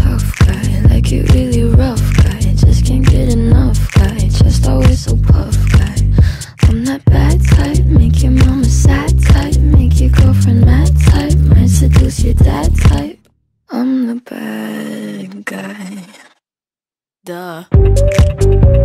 Tough guy, like you really rough guy. Just can't get enough guy, just always so puff guy. I'm that bad type, make your mama sad type, make your girlfriend mad type, might seduce your dad type. I'm the bad guy. Duh.